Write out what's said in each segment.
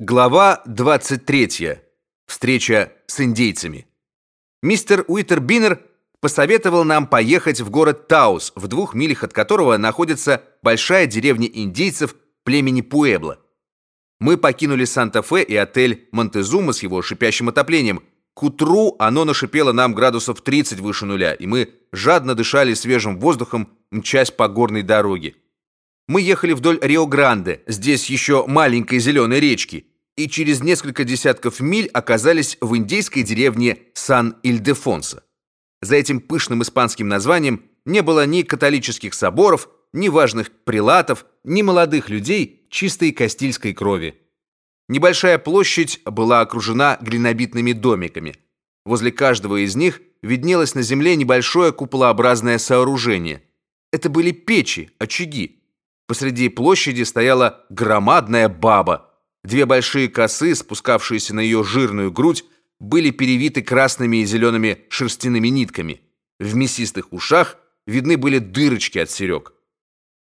Глава 23. Встреча с индейцами. Мистер Уитербинер посоветовал нам поехать в город Таус, в двух милях от которого находится большая деревня индейцев племени Пуэбло. Мы покинули Санта-Фе и отель Монтезума с его шипящим отоплением. К утру оно нашипело нам градусов 30 выше нуля, и мы жадно дышали свежим воздухом, мчась по горной дороге. Мы ехали вдоль Рио-Гранде, здесь еще маленькой зеленой речки, и через несколько десятков миль оказались в индейской деревне Сан-Ильдефонсо. За этим пышным испанским названием не было ни католических соборов, ни важных прилатов, ни молодых людей чистой кастильской крови. Небольшая площадь была окружена глинобитными домиками. Возле каждого из них виднелось на земле небольшое куполообразное сооружение. Это были печи, очаги. Посреди площади стояла громадная баба. Две большие косы, спускавшиеся на ее жирную грудь, были перевиты красными и зелеными шерстяными нитками. В мясистых ушах видны были дырочки от серег.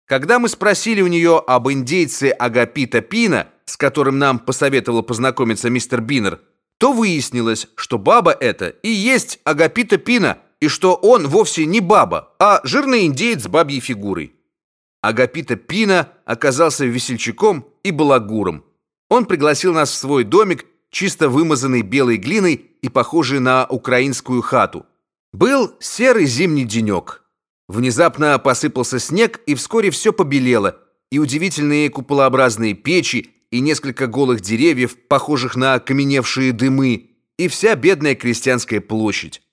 Когда мы спросили у нее об индейце Агапита Пина, с которым нам посоветовал познакомиться мистер Биннер, то выяснилось, что баба эта и есть Агапита Пина, и что он вовсе не баба, а жирный индеец с бабьей фигурой. Агапита Пина оказался весельчаком и балагуром. Он пригласил нас в свой домик, чисто вымазанный белой глиной и похожий на украинскую хату. Был серый зимний денек. Внезапно посыпался снег, и вскоре все побелело, и удивительные куполообразные печи, и несколько голых деревьев, похожих на окаменевшие дымы, и вся бедная крестьянская площадь.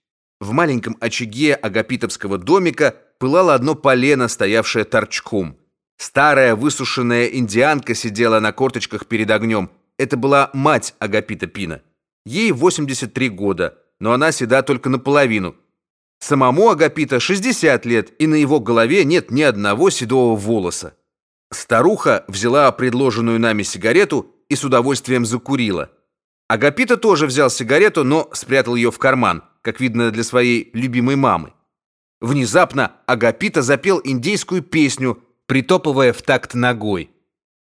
В маленьком очаге агапитовского домика пылало одно полено, стоявшее торчком. Старая высушенная индианка сидела на корточках перед огнем. Это была мать Агапита Пина. Ей 83 года, но она седа только наполовину. Самому Агапита 60 лет, и на его голове нет ни одного седого волоса. Старуха взяла предложенную нами сигарету и с удовольствием закурила. Агапита тоже взял сигарету, но спрятал ее в карман, как видно для своей любимой мамы. Внезапно Агапита запел индейскую песню, притопывая в такт ногой.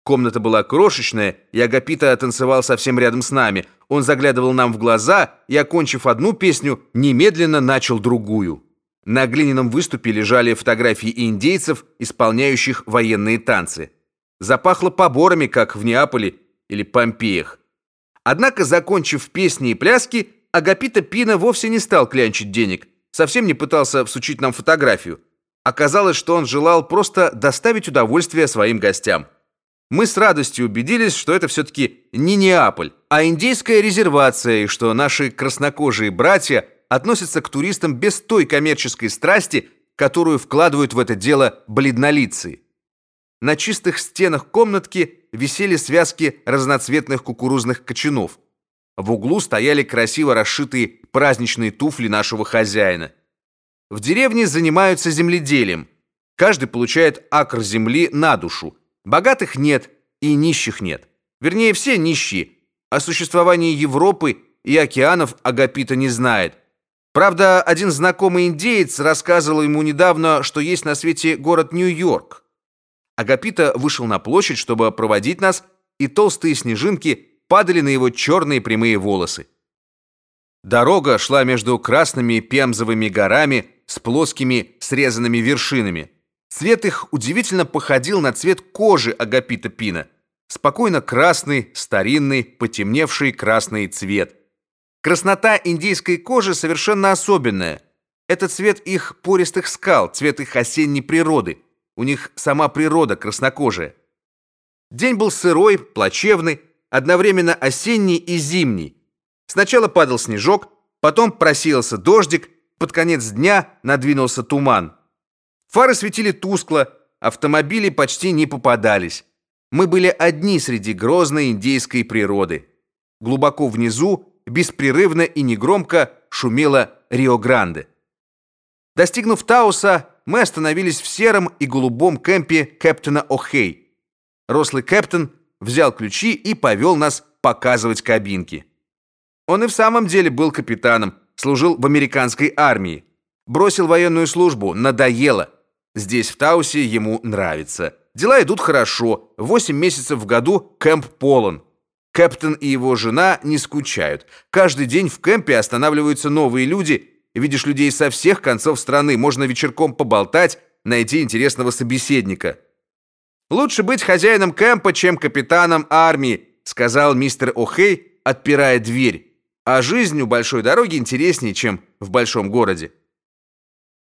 Комната была крошечная, и Агапита танцевал совсем рядом с нами. Он заглядывал нам в глаза и, окончив одну песню, немедленно начал другую. На глиняном выступе лежали фотографии индейцев, исполняющих военные танцы. Запахло поборами, как в Неаполе или Помпеях. Однако, закончив песни и пляски, Агапита Пина вовсе не стал клянчить денег – совсем не пытался всучить нам фотографию. Оказалось, что он желал просто доставить удовольствие своим гостям. Мы с радостью убедились, что это все-таки не Неаполь, а индейская резервация, и что наши краснокожие братья относятся к туристам без той коммерческой страсти, которую вкладывают в это дело бледнолицые. На чистых стенах комнатки висели связки разноцветных кукурузных кочанов – в углу стояли красиво расшитые праздничные туфли нашего хозяина. В деревне занимаются земледелием. Каждый получает акр земли на душу. Богатых нет и нищих нет. Вернее, все нищие. О существовании Европы и океанов Агапита не знает. Правда, один знакомый индеец рассказывал ему недавно, что есть на свете город Нью-Йорк. Агапита вышел на площадь, чтобы проводить нас, и толстые снежинки падали на его черные прямые волосы. Дорога шла между красными пемзовыми горами с плоскими срезанными вершинами. Цвет их удивительно походил на цвет кожи Агапита Пина. Спокойно красный, старинный, потемневший красный цвет. Краснота индийской кожи совершенно особенная. Это цвет их пористых скал, цвет их осенней природы. У них сама природа краснокожая. День был сырой, плачевный, одновременно осенний и зимний. Сначала падал снежок, потом просеялся дождик, под конец дня надвинулся туман. Фары светили тускло, автомобили почти не попадались. Мы были одни среди грозной индейской природы. Глубоко внизу, беспрерывно и негромко шумело Рио-Гранде. Достигнув Тауса, мы остановились в сером и голубом кемпе капитана О'Хей. Рослый капитан взял ключи и повел нас показывать кабинки. Он и в самом деле был капитаном, служил в американской армии. Бросил военную службу, надоело. Здесь, в Таусе, ему нравится. Дела идут хорошо. Восемь месяцев в году кэмп полон. Кэптон и его жена не скучают. Каждый день в кемпе останавливаются новые люди. Видишь людей со всех концов страны. Можно вечерком поболтать, найти интересного собеседника. Лучше быть хозяином кемпа, чем капитаном армии, сказал мистер О'Хей, отпирая дверь. А жизнь у большой дороги интереснее, чем в большом городе.